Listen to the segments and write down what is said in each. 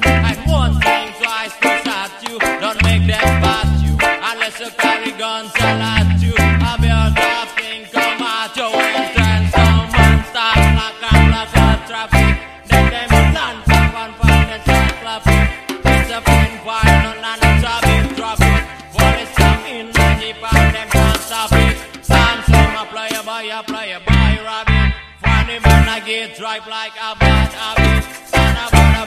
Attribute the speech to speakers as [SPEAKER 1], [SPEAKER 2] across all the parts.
[SPEAKER 1] And one thing twice to shot you. Don't make them you. Unless you carry guns you. Come start block out traffic. Then them start clapping. It's a a big traffic. In and jeep them can't stop it. Some some a play a boy, a play boy, rabbit. Funny man I get drive like a habit.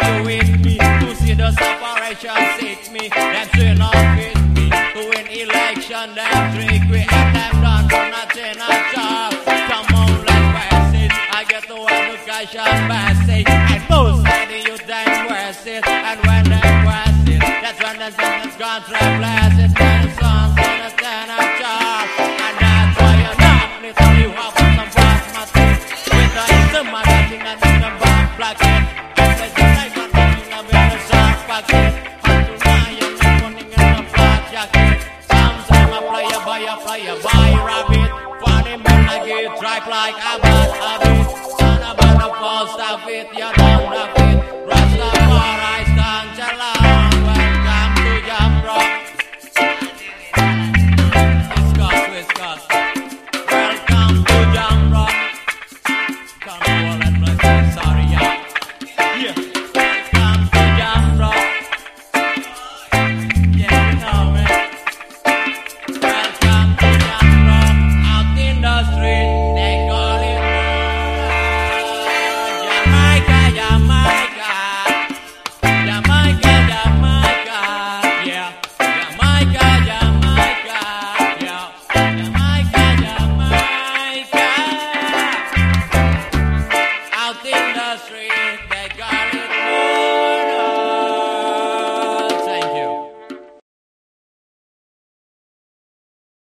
[SPEAKER 1] the you with me. To see the separation me. Them not fit me. To win election, them trick. And them. Come on, let's. I get the. And the it. And when they that's when the it. Then songs all. And that's why you be up with. With the instrument, I think that in the back black like a bad habit. Son of a post of it, you don't have